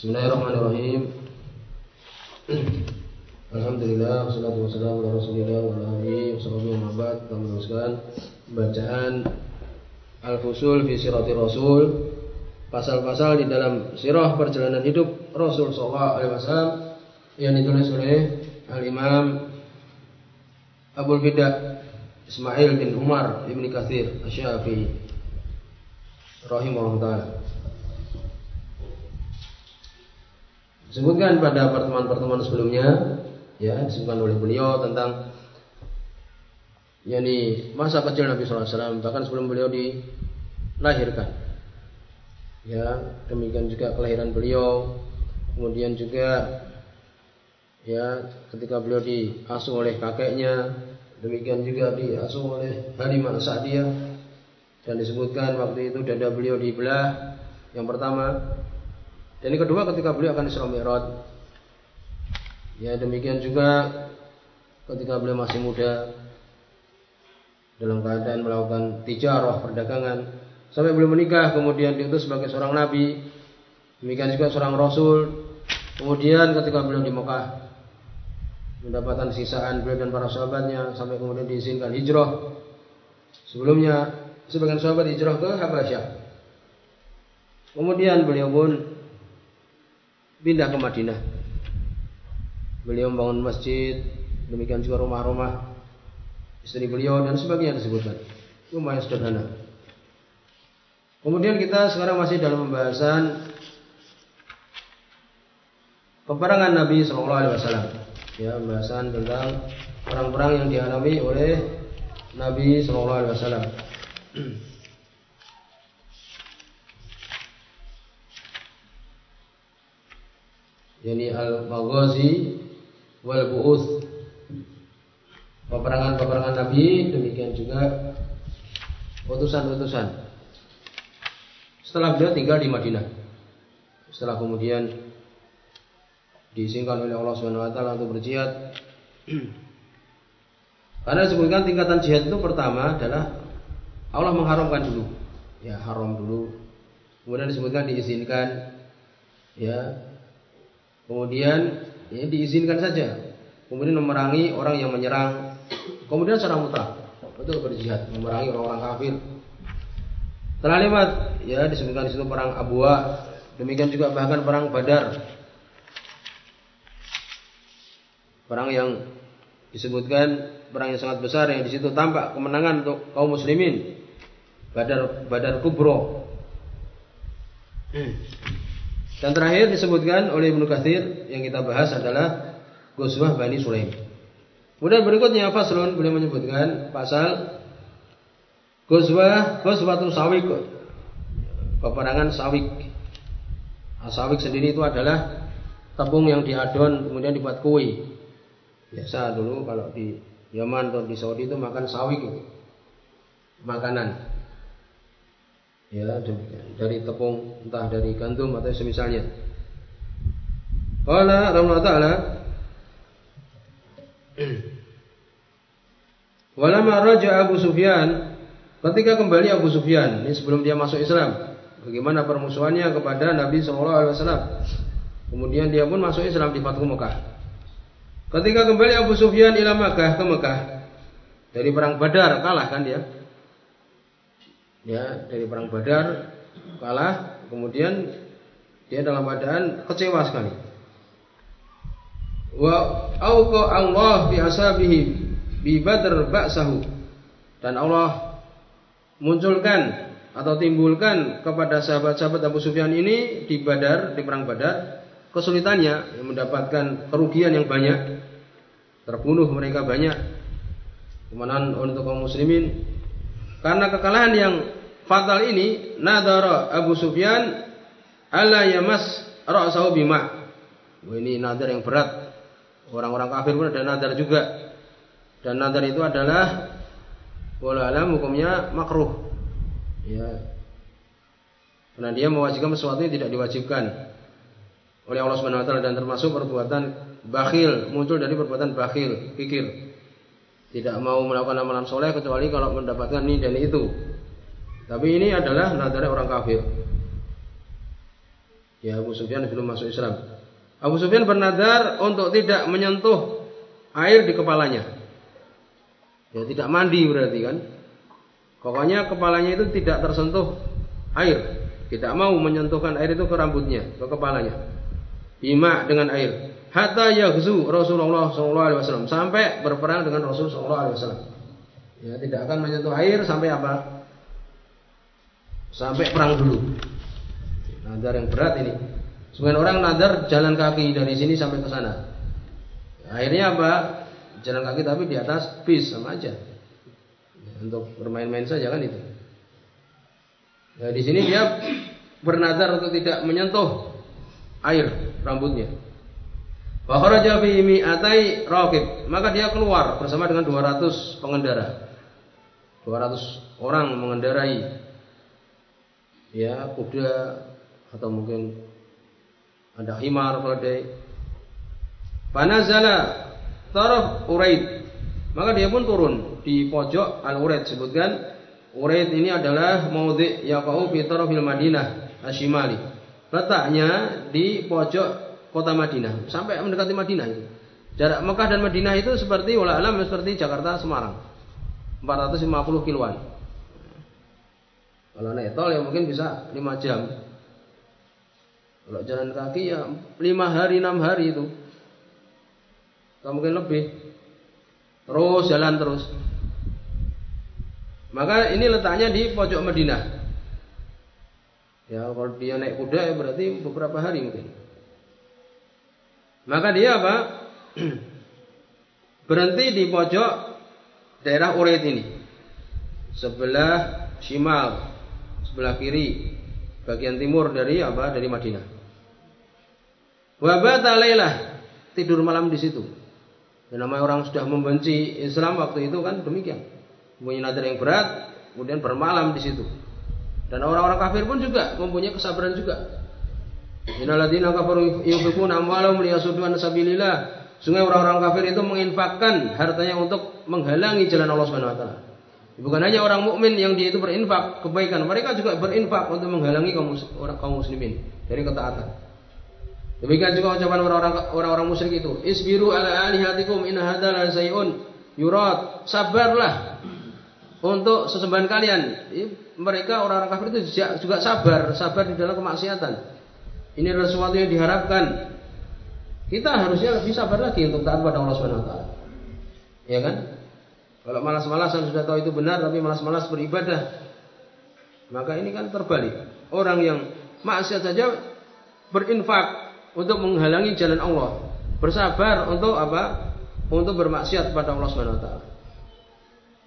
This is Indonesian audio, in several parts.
Bismillahirrahmanirrahim. Alhamdulillah wassalatu wassalamu ala Rasulillah wa ala alihi wa Kita meneruskan bacaan Al-Fusul fi Sirati Rasul pasal-pasal di dalam sirah perjalanan hidup Rasul sallallahu alaihi wasallam yang ditulis oleh Al-Imam Abu Bidah Ismail bin Umar Ibn Kathir Asy-Syafi'i rahimahullah taala. Disebutkan pada pertemuan-pertemuan sebelumnya, ya disebutkan oleh beliau tentang yakni masa kecil Nabi SAW bahkan sebelum beliau dilahirkan. Ya, demikian juga kelahiran beliau, kemudian juga ya ketika beliau diasuh oleh kakeknya, demikian juga diasuh oleh Halimah Sa'diyah dan disebutkan waktu itu dada beliau dibelah yang pertama dan yang kedua ketika beliau akan Isra Mi'raj. Ya demikian juga ketika beliau masih muda dalam keadaan melakukan tijarah perdagangan sampai beliau menikah kemudian diutus sebagai seorang nabi demikian juga seorang rasul kemudian ketika beliau di Mekah mendapatkan sisaan beliau dan para sahabatnya sampai kemudian diizinkan hijrah sebelumnya sebagian sahabat hijrah ke Habasyah kemudian beliau pun pindah ke Madinah. Beliau membangun masjid, demikian juga rumah-rumah istri beliau dan sebagainya disebutkan. Lumayan sederhana. Kemudian kita sekarang masih dalam pembahasan peperangan Nabi Shallallahu Alaihi Wasallam. Ya, pembahasan tentang perang-perang yang dialami oleh Nabi Shallallahu Alaihi Wasallam. yani al-maghazi wal bu'uth. Peperangan-peperangan Nabi demikian juga utusan-utusan setelah beliau tinggal di Madinah. Setelah kemudian diizinkan oleh Allah Subhanahu wa taala untuk berjihad. Karena disebutkan tingkatan jihad itu pertama adalah Allah mengharamkan dulu. Ya haram dulu. Kemudian disebutkan diizinkan. Ya Kemudian ya, diizinkan saja. Kemudian memerangi orang yang menyerang. Kemudian secara mutlak betul berjihad memerangi orang-orang kafir. Setelah lewat ya disebutkan di situ perang Abwa, demikian juga bahkan perang Badar. Perang yang disebutkan perang yang sangat besar yang di situ tampak kemenangan untuk kaum muslimin. Badar Badar Kubro. Hmm. Dan terakhir disebutkan oleh Ibnu Katsir yang kita bahas adalah Ghazwah Bani Sulaim. Kemudian berikutnya Faslun beliau menyebutkan pasal Ghazwah Ghazwatul Sawik. Peperangan Sawik. Nah, sawik sendiri itu adalah tepung yang diadon kemudian dibuat kue. Biasa dulu kalau di Yaman atau di Saudi itu makan sawik. Makanan ya dari tepung entah dari gandum atau semisalnya. Qala rahimahullah taala Walama raja Abu Sufyan ketika kembali Abu Sufyan ini sebelum dia masuk Islam bagaimana permusuhannya kepada Nabi Wasallam? Kemudian dia pun masuk Islam di Fathu Mekah. Ketika kembali Abu Sufyan ila Mekah ke Mekah dari perang Badar kalah kan dia ya dari perang Badar kalah kemudian dia dalam keadaan kecewa sekali. Wa auqa Allah bi asabihi bi badr ba'sahu. Dan Allah munculkan atau timbulkan kepada sahabat-sahabat Abu Sufyan ini di Badar di perang Badar kesulitannya mendapatkan kerugian yang banyak terbunuh mereka banyak. Kemenangan untuk kaum muslimin karena kekalahan yang fatal ini nadara Abu Sufyan ala yamas ra'sahu bima. Ini nadar yang berat. Orang-orang kafir pun ada nadar juga. Dan nadar itu adalah bola alam hukumnya makruh. Ya. Karena dia mewajibkan sesuatu yang tidak diwajibkan oleh Allah Subhanahu wa taala dan termasuk perbuatan bakhil, muncul dari perbuatan bakhil, pikir tidak mau melakukan amalan soleh kecuali kalau mendapatkan ini dan itu. Tapi ini adalah nadar orang kafir. Ya Abu Sufyan belum masuk Islam. Abu Sufyan bernadar untuk tidak menyentuh air di kepalanya. Ya tidak mandi berarti kan. Pokoknya kepalanya itu tidak tersentuh air. Tidak mau menyentuhkan air itu ke rambutnya, ke kepalanya. Bima dengan air. Hatta yaghzu Rasulullah SAW sampai berperang dengan Rasul SAW. Ya, tidak akan menyentuh air sampai apa? Sampai perang dulu. Nadar yang berat ini. Sebagian orang nadar jalan kaki dari sini sampai ke sana. Akhirnya apa? Jalan kaki tapi di atas bis sama aja. Ya, untuk bermain-main saja kan itu. Ya, di sini dia bernadar untuk tidak menyentuh air rambutnya. Wa kharaja fi mi'atai raqib. Maka dia keluar bersama dengan 200 pengendara. 200 orang mengendarai ya kuda atau mungkin ada himar keledai. Panazala taraf Uraid. Maka dia pun turun di pojok Al-Uraid sebutkan Uraid ini adalah maudhi yaqau fi tarafil Madinah Asyimali. Letaknya di pojok kota Madinah sampai mendekati Madinah itu. Jarak Mekah dan Madinah itu seperti wala alam seperti Jakarta Semarang. 450 kiloan. Kalau naik tol ya mungkin bisa 5 jam. Kalau jalan kaki ya lima hari enam hari itu. Atau mungkin lebih. Terus jalan terus. Maka ini letaknya di pojok Madinah. Ya kalau dia naik kuda ya berarti beberapa hari mungkin. Maka dia apa? Berhenti di pojok daerah Ureid ini. Sebelah Shimal, sebelah kiri, bagian timur dari apa? Dari Madinah. Wabata lailah tidur malam di situ. Dan namanya orang sudah membenci Islam waktu itu kan demikian. Mempunyai nadar yang berat, kemudian bermalam di situ. Dan orang-orang kafir pun juga mempunyai kesabaran juga. Innalladzina kafaru yunfiquna amwalahum liyasuddu an. Sungguh orang-orang kafir itu menginfakkan hartanya untuk menghalangi jalan Allah Subhanahu wa taala. Bukan hanya orang mukmin yang dia itu berinfak kebaikan, mereka juga berinfak untuk menghalangi kaum, kaum muslimin dari ketaatan. Demikian juga ucapan orang-orang orang-orang musyrik itu. Isbiru ala alihatikum in hadzal sayun yurad. Sabarlah untuk sesembahan kalian. Mereka orang-orang kafir itu juga sabar, sabar di dalam kemaksiatan. Ini adalah sesuatu yang diharapkan. Kita harusnya lebih sabar lagi untuk taat pada Allah Subhanahu wa taala. Ya kan? Kalau malas-malasan sudah tahu itu benar tapi malas-malas beribadah, maka ini kan terbalik. Orang yang maksiat saja berinfak untuk menghalangi jalan Allah. Bersabar untuk apa? Untuk bermaksiat pada Allah taala.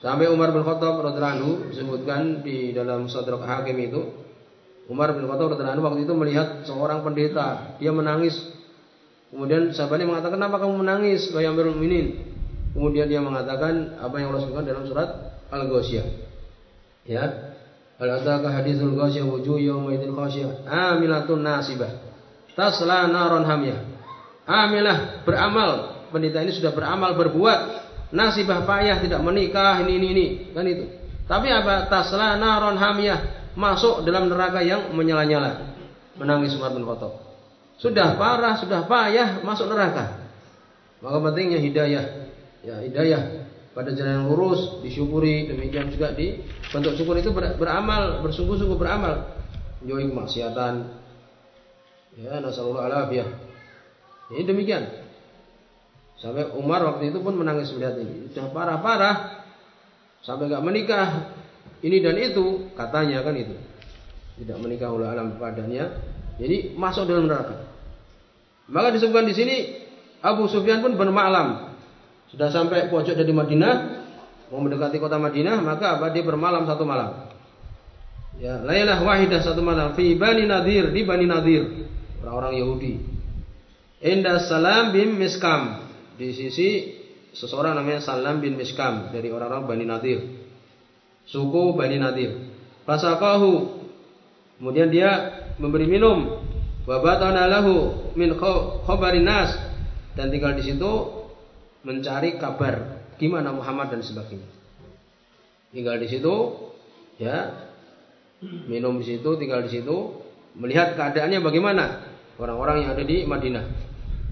Sampai Umar bin Khattab radhiyallahu disebutkan di dalam Sadrak Hakim itu Umar bin Khattab radhiyallahu waktu itu melihat seorang pendeta, dia menangis. Kemudian sahabatnya mengatakan, "Kenapa kamu menangis, wahai Amirul Mukminin?" Kemudian dia mengatakan apa yang Allah sebutkan dalam surat Al-Ghasyiyah. Ya. Al-ataka hadithul ghasyiyah wujuh yawma idzin khasyiyah amilatun nasibah tasla naron hamiyah. Amilah beramal. Pendeta ini sudah beramal berbuat nasibah payah tidak menikah ini ini ini kan itu. Tapi apa tasla naron hamiyah masuk dalam neraka yang menyala-nyala. Menangis Umar bin Khattab. Sudah parah, sudah payah masuk neraka. Maka pentingnya hidayah. Ya, hidayah pada jalan yang lurus disyukuri demikian juga di bentuk syukur itu beramal bersungguh-sungguh beramal menjauhi kemaksiatan Ya, nasallallahu alafiyah. Ini demikian. Sampai Umar waktu itu pun menangis melihat ini. Sudah parah-parah. Sampai nggak menikah. Ini dan itu. Katanya kan itu. Tidak menikah oleh alam padanya. Jadi masuk dalam neraka. Maka disebutkan di sini Abu Sufyan pun bermalam. Sudah sampai pojok dari Madinah, mau mendekati kota Madinah, maka apa dia bermalam satu malam. Ya, lailah wahidah satu malam fi Bani Nadir di Bani Nadir orang-orang Yahudi. Indah Salam bin Miskam di sisi seseorang namanya Salam bin Miskam dari orang-orang Bani Nadir. Suku Bani Nadir. Fasakahu kemudian dia memberi minum wabatana lahu min khabarin nas dan tinggal di situ mencari kabar gimana Muhammad dan sebagainya. Tinggal di situ ya minum di situ, tinggal di situ melihat keadaannya bagaimana orang-orang yang ada di Madinah.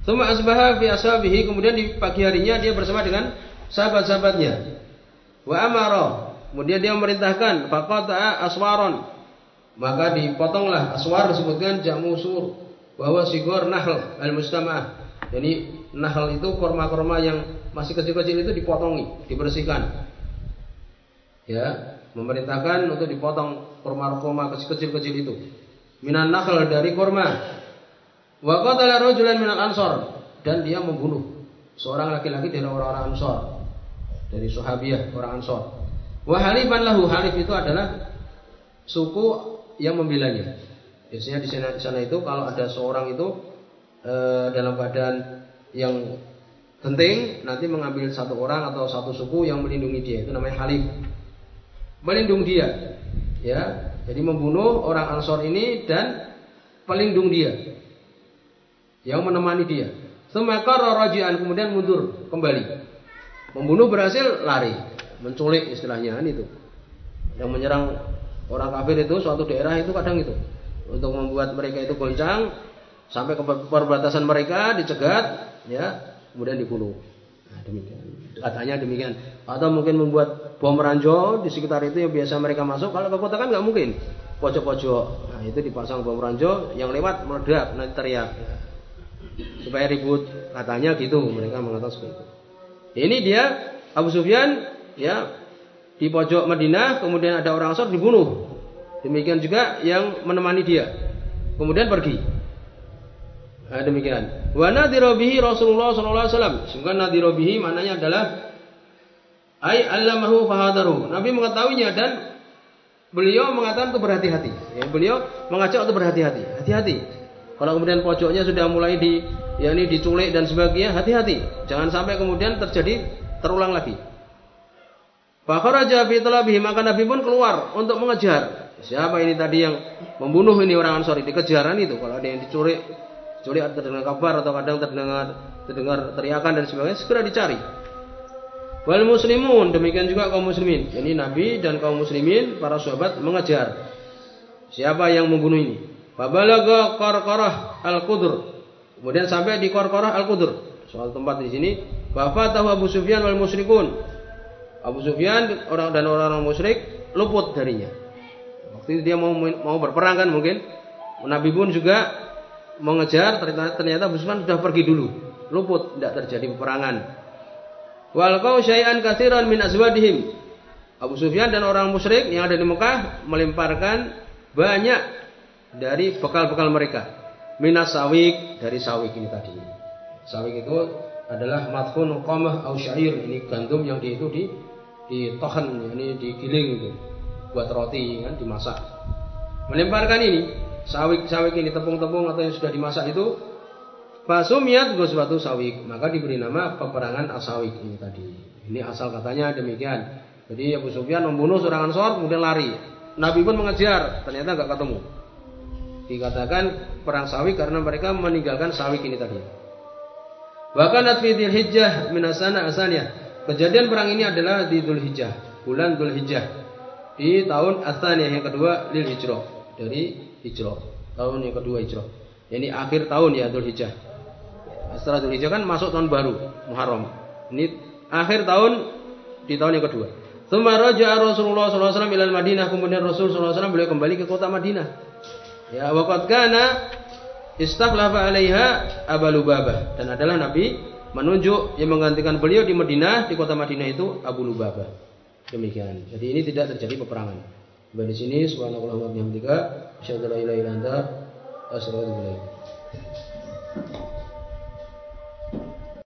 Tsumma asbaha fi ashabihi kemudian di pagi harinya dia bersama dengan sahabat-sahabatnya. Wa amara kemudian dia memerintahkan faqata aswaron maka dipotonglah aswar disebutkan jamu sur bahwa sigor nahl al mustamah. Jadi nahl itu korma-korma yang masih kecil-kecil itu dipotongi, dibersihkan. Ya, memerintahkan untuk dipotong korma-korma kecil-kecil itu. Minan nahl dari korma Wa qatala rajulan ansor dan dia membunuh seorang laki-laki dari orang-orang Ansor dari Sahabiyah orang Ansor. Wa halifan lahu halif itu adalah suku yang membelanya. Biasanya di sana di sana itu kalau ada seorang itu e, dalam keadaan yang penting nanti mengambil satu orang atau satu suku yang melindungi dia itu namanya halif. Melindungi dia. Ya, jadi membunuh orang Ansor ini dan pelindung dia yang menemani dia. Semakar rajian kemudian mundur kembali. Membunuh berhasil lari, menculik istilahnya kan itu. Yang menyerang orang kafir itu suatu daerah itu kadang itu untuk membuat mereka itu goncang sampai ke perbatasan mereka dicegat ya kemudian dibunuh. Nah, demikian. Katanya demikian. Atau mungkin membuat bom ranjau di sekitar itu yang biasa mereka masuk. Kalau ke kota kan nggak mungkin. Pojok-pojok. Nah, itu dipasang bom ranjau yang lewat meledak nanti teriak supaya ribut katanya gitu mereka mengatakan seperti itu ini dia Abu Sufyan ya di pojok Madinah kemudian ada orang Ansor dibunuh demikian juga yang menemani dia kemudian pergi demikian. Wa nadhirobihi Rasulullah wasallam. Sehingga nadhirobihi maknanya adalah ai allamahu fahadaru. Nabi mengetahuinya dan beliau mengatakan untuk berhati-hati. Ya, beliau mengajak untuk berhati-hati. Hati-hati. Kalau kemudian pojoknya sudah mulai di ya ini diculik dan sebagainya, hati-hati. Jangan sampai kemudian terjadi terulang lagi. Fakharaja fi talabihi maka Nabi pun keluar untuk mengejar. Siapa ini tadi yang membunuh ini orang Ansor? Di kejaran itu. Kalau ada yang diculik, atau terdengar kabar atau kadang terdengar terdengar teriakan dan sebagainya segera dicari. Wal muslimun demikian juga kaum muslimin. Ini Nabi dan kaum muslimin para sahabat mengejar siapa yang membunuh ini. Fabalaga qarqarah al-Qudr. Kemudian sampai di Qarqarah al-Qudr. Soal tempat di sini. Fafatahu Abu Sufyan wal musyrikun. Abu Sufyan orang dan orang-orang musyrik luput darinya. Waktu itu dia mau mau berperang kan mungkin. Nabi pun juga mengejar ternyata, ternyata Sufyan sudah pergi dulu. Luput tidak terjadi peperangan. Wal syai'an katsiran min azwadihim. Abu Sufyan dan orang musyrik yang ada di Mekah melemparkan banyak dari bekal-bekal mereka. Minas sawik dari sawik ini tadi. Sawik itu adalah matfun qamah au syair. Ini gandum yang di itu di ditohan, ini digiling itu buat roti kan dimasak. Melemparkan ini sawik-sawik ini tepung-tepung atau yang sudah dimasak itu Fasumiyat suatu sawik maka diberi nama peperangan asawik ini tadi. Ini asal katanya demikian. Jadi Abu Sufyan membunuh seorang Ansor kemudian lari. Nabi pun mengejar, ternyata nggak ketemu. Dikatakan perang sawik karena mereka meninggalkan sawik ini tadi. Bahkan fi Hijjah minasana asalnya. Kejadian perang ini adalah di Dhul Hijjah, bulan Dhul Hijjah. Di tahun Atsaniyah yang kedua lil Hijrah, dari Hijrah. Tahun yang kedua Hijrah. Ini akhir tahun ya Dhul Hijjah. Setelah Dhul Hijjah kan masuk tahun baru Muharram. Ini akhir tahun di tahun yang kedua. Tsumma raja'a Rasulullah wasallam ila Madinah, kemudian Rasul wasallam beliau kembali ke kota Madinah. Ya, waqad kana istakhlafa 'alaiha Abu Lubabah dan adalah Nabi menunjuk yang menggantikan beliau di Madinah di kota Madinah itu Abu Lubabah. Demikian. Jadi ini tidak terjadi peperangan. Sampai di sini subhanallah wa bihamdika asyhadu an la ilaha illa anta astaghfiruka wa atubu ilaik.